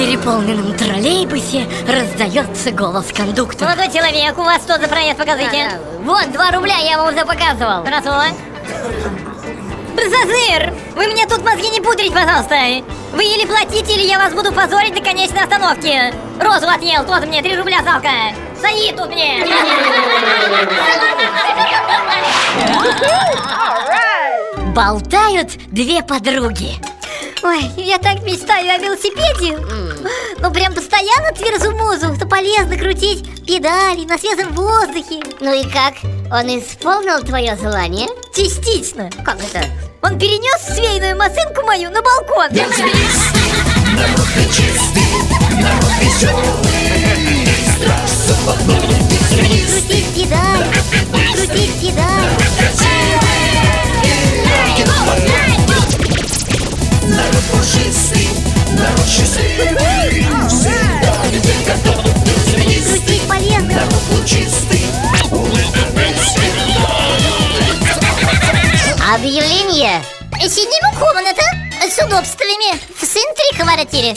переполненном троллейбусе раздается голос кондуктора. Молодой человек, у вас что за проезд, покажите? Вот, два рубля я вам уже показывал. Хорошо. Брзазыр, вы мне тут мозги не пудрить, пожалуйста. Вы или платите, или я вас буду позорить на конечной остановке. Розу отъел, тоже мне три рубля жалко. Стоит тут мне. Болтают две подруги. Ой, я так мечтаю о велосипеде. Ну прям постоянно тверзу музу, что полезно крутить педали на свежем воздухе. Ну и как? Он исполнил твое желание? Частично. Как это? Он перенес швейную машинку мою на балкон. Крутить педаль, крутить педаль. Объявление. Сидим комната с удобствами в центре квартиры.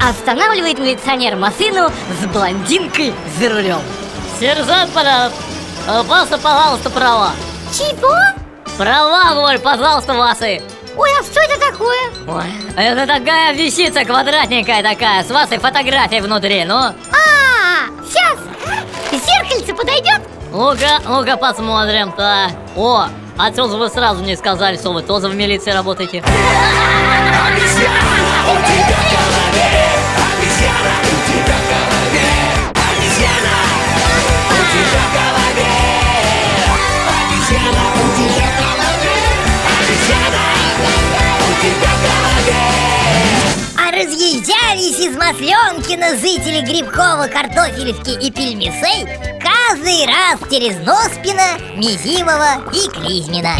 Останавливает милиционер машину с блондинкой за рулем. Сержант пожалуйста, пожалуйста, права. Чего? Права, говорю, пожалуйста, ваши. Ой, а что это такое? Ой, это такая вещица квадратненькая такая, с вашей фотографией внутри, ну. А, Ну-ка, ну-ка посмотрим, так. О, а же вы сразу не сказали, что вы тоже в милиции работаете? Разъезжались из Масленкина жители Грибкова, Картофелевки и Пельмесей каждый раз через Носпина, Мизимова и Клизмина.